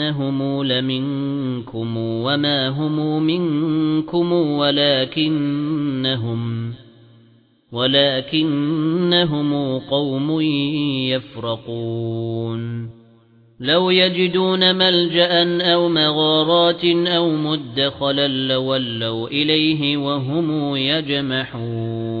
إنهم لمنكم وما هم منكم ولكنهم ولكنهم قوم يفرقون لو يجدون ملجأ أو مغارات أو مدخلا لولوا إليه وهم يجمحون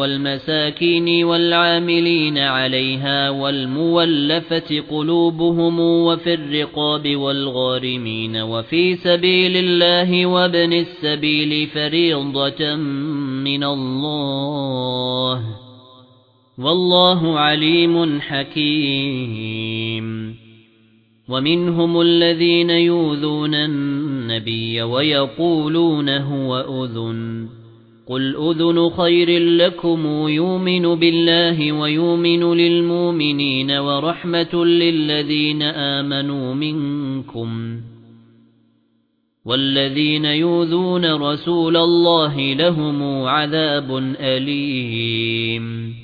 وَالْمَسَاكِينِ وَالْعَامِلِينَ عَلَيْهَا وَالْمُوَلَّفَةِ قُلُوبُهُمْ وَفِي الرِّقَابِ وَالْغَارِمِينَ وَفِي سَبِيلِ اللَّهِ وَابْنِ السَّبِيلِ فَرِيضَةً مِنَ اللَّهِ وَاللَّهُ عَلِيمٌ حَكِيمٌ. وَمِنْهُمُ الَّذِينَ يُؤْذُونَ النَّبِيَّ وَيَقُولُونَ هُوَ أُذُنٌ. قُلْ أُذُنُ خَيْرٍ لَكُمْ يُؤْمِنُ بِاللَّهِ وَيُؤْمِنُ لِلْمُؤْمِنِينَ وَرَحْمَةٌ لِلَّذِينَ آمَنُوا مِنكُمْ وَالَّذِينَ يُؤْذُونَ رَسُولَ اللَّهِ لَهُمْ عَذَابٌ أَلِيمٌ